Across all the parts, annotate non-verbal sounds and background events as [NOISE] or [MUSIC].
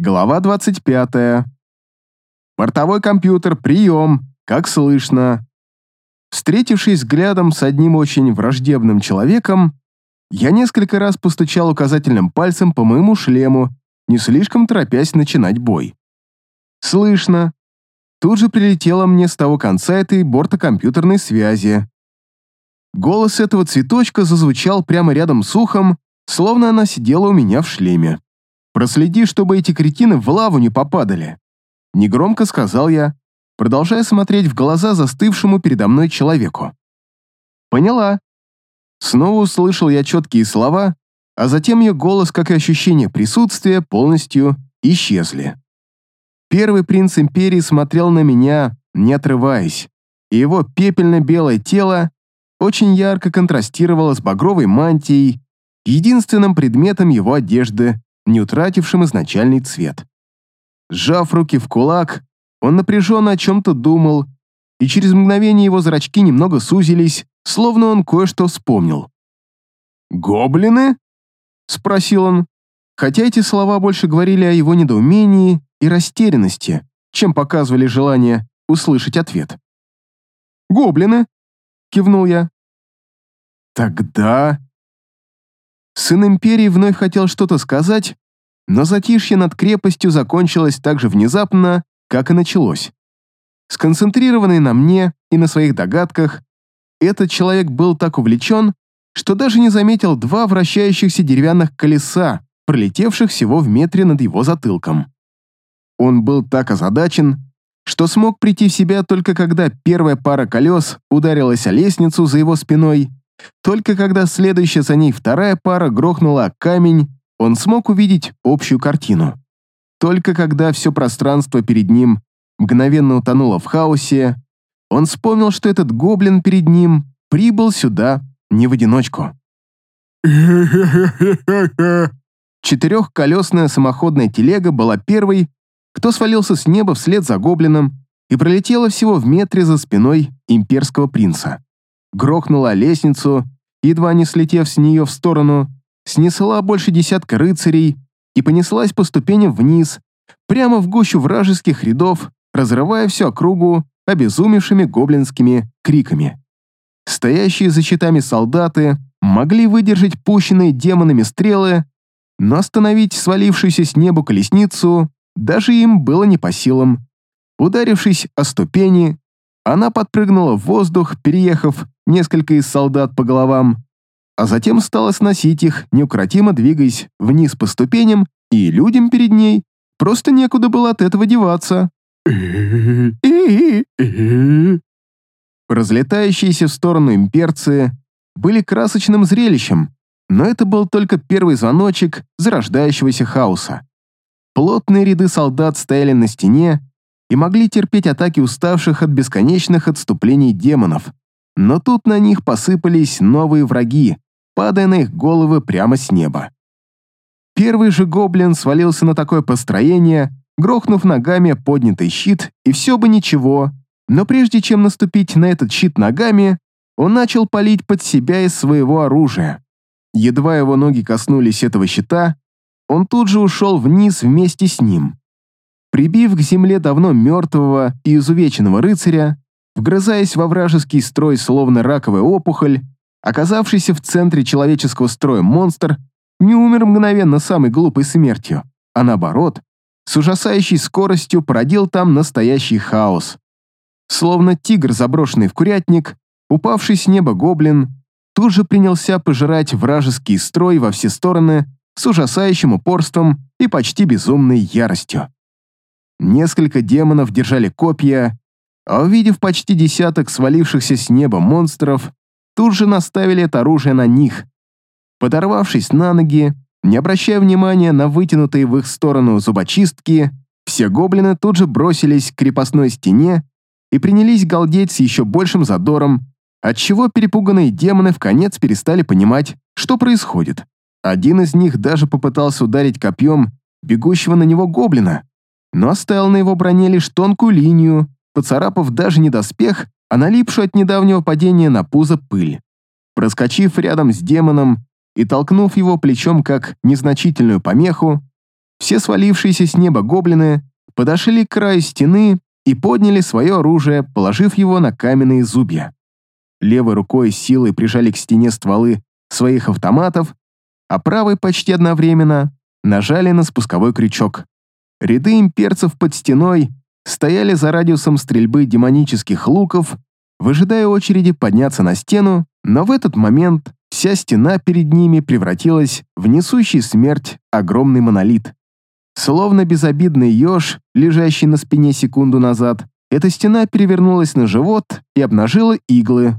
Глава 25. Бортовой компьютер, прием, как слышно. Встретившись взглядом с одним очень враждебным человеком, я несколько раз постучал указательным пальцем по моему шлему, не слишком торопясь начинать бой. Слышно. Тут же прилетело мне с того конца этой бортокомпьютерной связи. Голос этого цветочка зазвучал прямо рядом с ухом, словно она сидела у меня в шлеме. Проследи, чтобы эти кретины в лаву не попадали. Негромко сказал я, продолжая смотреть в глаза застывшему передо мной человеку. Поняла. Снова услышал я четкие слова, а затем ее голос, как и ощущение присутствия, полностью исчезли. Первый принц Империи смотрел на меня, не отрываясь, и его пепельно-белое тело очень ярко контрастировало с багровой мантией, единственным предметом его одежды, не утратившим изначальный цвет. Сжав руки в кулак, он напряженно о чем-то думал, и через мгновение его зрачки немного сузились, словно он кое-что вспомнил. «Гоблины?» — спросил он, хотя эти слова больше говорили о его недоумении и растерянности, чем показывали желание услышать ответ. «Гоблины?» — кивнул я. «Тогда...» Сын Империи вновь хотел что-то сказать, но затишье над крепостью закончилось так же внезапно, как и началось. Сконцентрированный на мне и на своих догадках, этот человек был так увлечен, что даже не заметил два вращающихся деревянных колеса, пролетевших всего в метре над его затылком. Он был так озадачен, что смог прийти в себя только когда первая пара колес ударилась о лестницу за его спиной только когда следующая за ней вторая пара грохнула камень, он смог увидеть общую картину. Только когда все пространство перед ним мгновенно утонуло в хаосе, он вспомнил, что этот гоблин перед ним прибыл сюда не в одиночку. [LAUGHS] Четырехколесная самоходная телега была первой, кто свалился с неба вслед за гоблином и пролетела всего в метре за спиной имперского принца грохнула лестницу, едва не слетев с нее в сторону, снесла больше десятка рыцарей и понеслась по ступеням вниз, прямо в гущу вражеских рядов, разрывая всю округу обезумевшими гоблинскими криками. Стоящие за щитами солдаты могли выдержать пущенные демонами стрелы, но остановить свалившуюся с неба колесницу даже им было не по силам. Ударившись о ступени, она подпрыгнула в воздух, переехав несколько из солдат по головам, а затем стала сносить их, неукротимо двигаясь вниз по ступеням, и людям перед ней просто некуда было от этого деваться. Разлетающиеся в сторону имперцы были красочным зрелищем, но это был только первый звоночек зарождающегося хаоса. Плотные ряды солдат стояли на стене и могли терпеть атаки уставших от бесконечных отступлений демонов, но тут на них посыпались новые враги, падая на их головы прямо с неба. Первый же гоблин свалился на такое построение, грохнув ногами поднятый щит, и все бы ничего, но прежде чем наступить на этот щит ногами, он начал палить под себя из своего оружия. Едва его ноги коснулись этого щита, он тут же ушел вниз вместе с ним. Прибив к земле давно мертвого и изувеченного рыцаря, вгрызаясь во вражеский строй словно раковая опухоль, оказавшийся в центре человеческого строя монстр не умер мгновенно самой глупой смертью, а наоборот, с ужасающей скоростью породил там настоящий хаос. Словно тигр, заброшенный в курятник, упавший с неба гоблин, тут же принялся пожирать вражеский строй во все стороны с ужасающим упорством и почти безумной яростью. Несколько демонов держали копья, а увидев почти десяток свалившихся с неба монстров, тут же наставили это оружие на них. Подорвавшись на ноги, не обращая внимания на вытянутые в их сторону зубочистки, все гоблины тут же бросились к крепостной стене и принялись галдеть с еще большим задором, отчего перепуганные демоны в конец перестали понимать, что происходит. Один из них даже попытался ударить копьем бегущего на него гоблина, но оставил на его броне лишь тонкую линию, поцарапав даже не доспех, а налипшую от недавнего падения на пузо пыль. Проскочив рядом с демоном и толкнув его плечом как незначительную помеху, все свалившиеся с неба гоблины подошли к краю стены и подняли свое оружие, положив его на каменные зубья. Левой рукой силой прижали к стене стволы своих автоматов, а правой почти одновременно нажали на спусковой крючок. Ряды имперцев под стеной стояли за радиусом стрельбы демонических луков, выжидая очереди подняться на стену, но в этот момент вся стена перед ними превратилась в несущий смерть огромный монолит. Словно безобидный еж, лежащий на спине секунду назад, эта стена перевернулась на живот и обнажила иглы.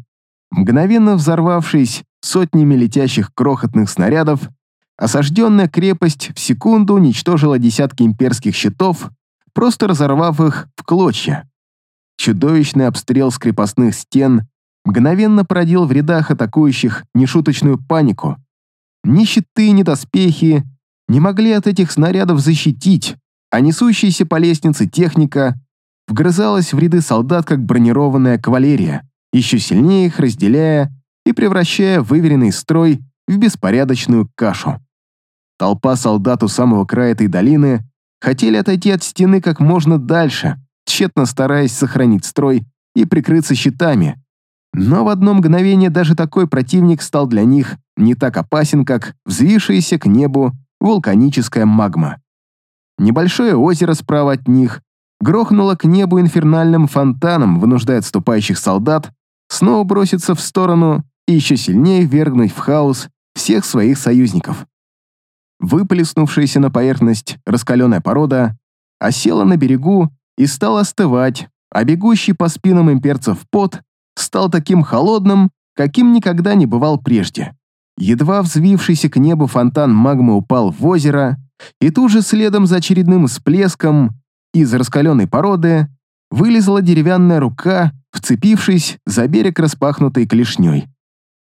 Мгновенно взорвавшись сотнями летящих крохотных снарядов, осажденная крепость в секунду уничтожила десятки имперских щитов, просто разорвав их в клочья. Чудовищный обстрел с крепостных стен мгновенно породил в рядах атакующих нешуточную панику. Ни щиты, ни доспехи не могли от этих снарядов защитить, а несущаяся по лестнице техника вгрызалась в ряды солдат, как бронированная кавалерия, еще сильнее их разделяя и превращая выверенный строй в беспорядочную кашу. Толпа солдат у самого края этой долины хотели отойти от стены как можно дальше, тщетно стараясь сохранить строй и прикрыться щитами. Но в одно мгновение даже такой противник стал для них не так опасен, как взвившаяся к небу вулканическая магма. Небольшое озеро справа от них грохнуло к небу инфернальным фонтаном, вынуждая отступающих солдат снова броситься в сторону и еще сильнее вергнуть в хаос всех своих союзников. Выплеснувшаяся на поверхность раскаленная порода осела на берегу и стала остывать, а бегущий по спинам имперцев пот стал таким холодным, каким никогда не бывал прежде. Едва взвившийся к небу фонтан магмы упал в озеро, и тут же следом за очередным всплеском из раскаленной породы вылезла деревянная рука, вцепившись за берег распахнутой клешней.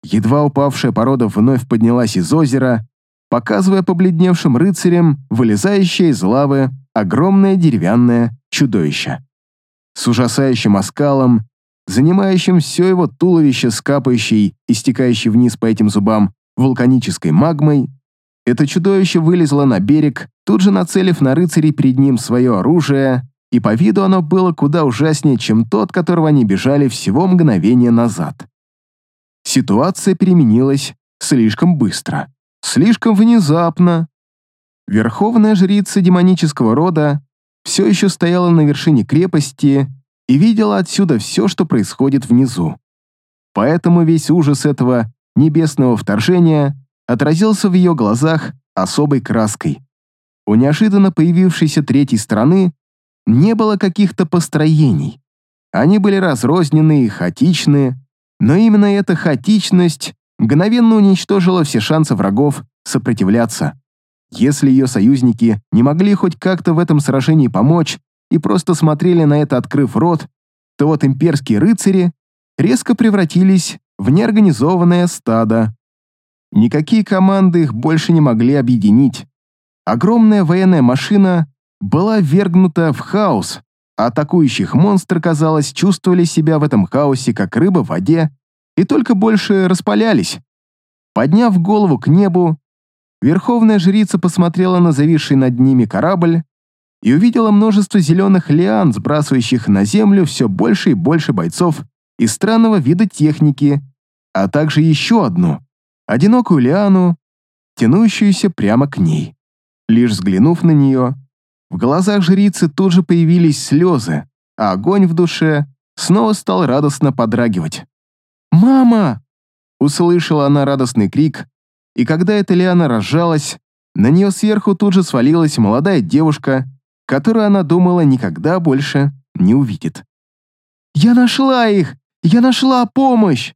Едва упавшая порода вновь поднялась из озера, показывая побледневшим рыцарям вылезающее из лавы огромное деревянное чудовище. С ужасающим оскалом, занимающим все его туловище с капающей и стекающей вниз по этим зубам вулканической магмой, это чудовище вылезло на берег, тут же нацелив на рыцарей перед ним свое оружие, и по виду оно было куда ужаснее, чем тот, которого они бежали всего мгновение назад. Ситуация переменилась слишком быстро, слишком внезапно. Верховная жрица демонического рода все еще стояла на вершине крепости и видела отсюда все, что происходит внизу. Поэтому весь ужас этого небесного вторжения отразился в ее глазах особой краской. У неожиданно появившейся третьей стороны не было каких-то построений. Они были разрозненные и хаотичные, но именно эта хаотичность мгновенно уничтожила все шансы врагов сопротивляться. Если ее союзники не могли хоть как-то в этом сражении помочь и просто смотрели на это, открыв рот, то вот имперские рыцари резко превратились в неорганизованное стадо. Никакие команды их больше не могли объединить. Огромная военная машина была вергнута в хаос, а атакующих монстры, казалось, чувствовали себя в этом хаосе, как рыба в воде, и только больше распалялись. Подняв голову к небу, верховная жрица посмотрела на зависший над ними корабль и увидела множество зеленых лиан, сбрасывающих на землю все больше и больше бойцов из странного вида техники, а также еще одну, одинокую лиану, тянущуюся прямо к ней. Лишь взглянув на нее, в глазах жрицы тут же появились слезы, а огонь в душе снова стал радостно подрагивать. «Мама!» — услышала она радостный крик, и когда эта лиана разжалась, на нее сверху тут же свалилась молодая девушка, которую она думала никогда больше не увидит. «Я нашла их! Я нашла помощь!»